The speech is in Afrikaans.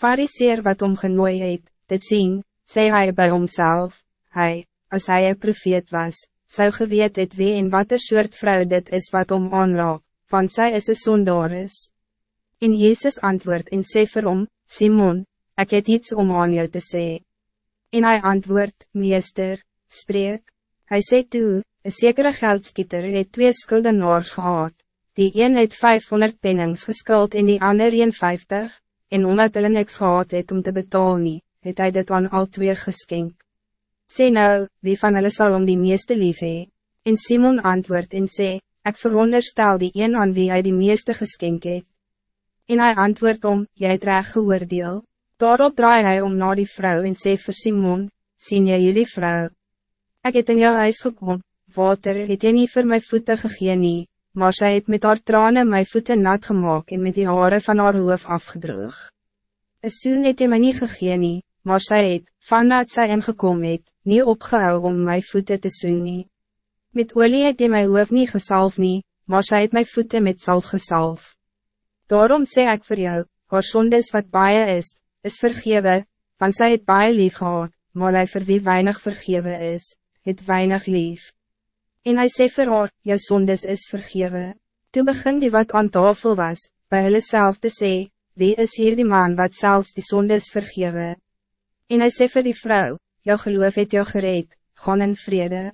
fariseer wat om genooi het, dit sien, sê hy by homself, hy, as hy een profeet was, zou geweet het wie en wat een soort vrou dit is wat om aanraak, want zij is een sondaris. En Jezus antwoord en sê vir hom, Simon, ik het iets om aan jou te sê. En hij antwoord, meester, spreek, hij sê toe, een zekere geldskieter het twee skuldenaars gehad, die een het 500 pennings geskuld en die ander 51, en omdat hulle niks gehad het om te betalen, nie, het hy dit aan al twee geskenk. Sê nou, wie van hulle sal om die meeste lief hee? En Simon antwoord en sê, ik veronderstel die een aan wie hij die meeste geskenk het. En hij antwoord om, jy het reg geoordeel. Daarop draai hij om naar die vrouw en sê vir Simon, sien jy jullie vrouw? Ik het in jou huis gekom, water het jy nie vir my voete gegee nie, maar sy het met haar tranen my voete nat gemaakt en met die haren van haar hoof afgedroog. Een soen het jy my nie gegee nie, maar sy het, vandat sy ingekom het, nie opgehou om my voete te soen nie. Met olie het jy my hoof nie gesalf nie, maar sy het my voete met salf gesalf. Daarom sê ik voor jou, haar sondes wat baie is, is vergewe, want sy het baie lief gehad, maar hy vir wie weinig vergewe is, het weinig lief. En hij sê vir haar, jou sondes is vergewe. Toen begin die wat aan tafel was, bij hulle self te sê, wie is hier die man wat zelfs die sondes vergewe? En hij sê vir die vrouw, jou geloof het jou gereed, gaan in vrede.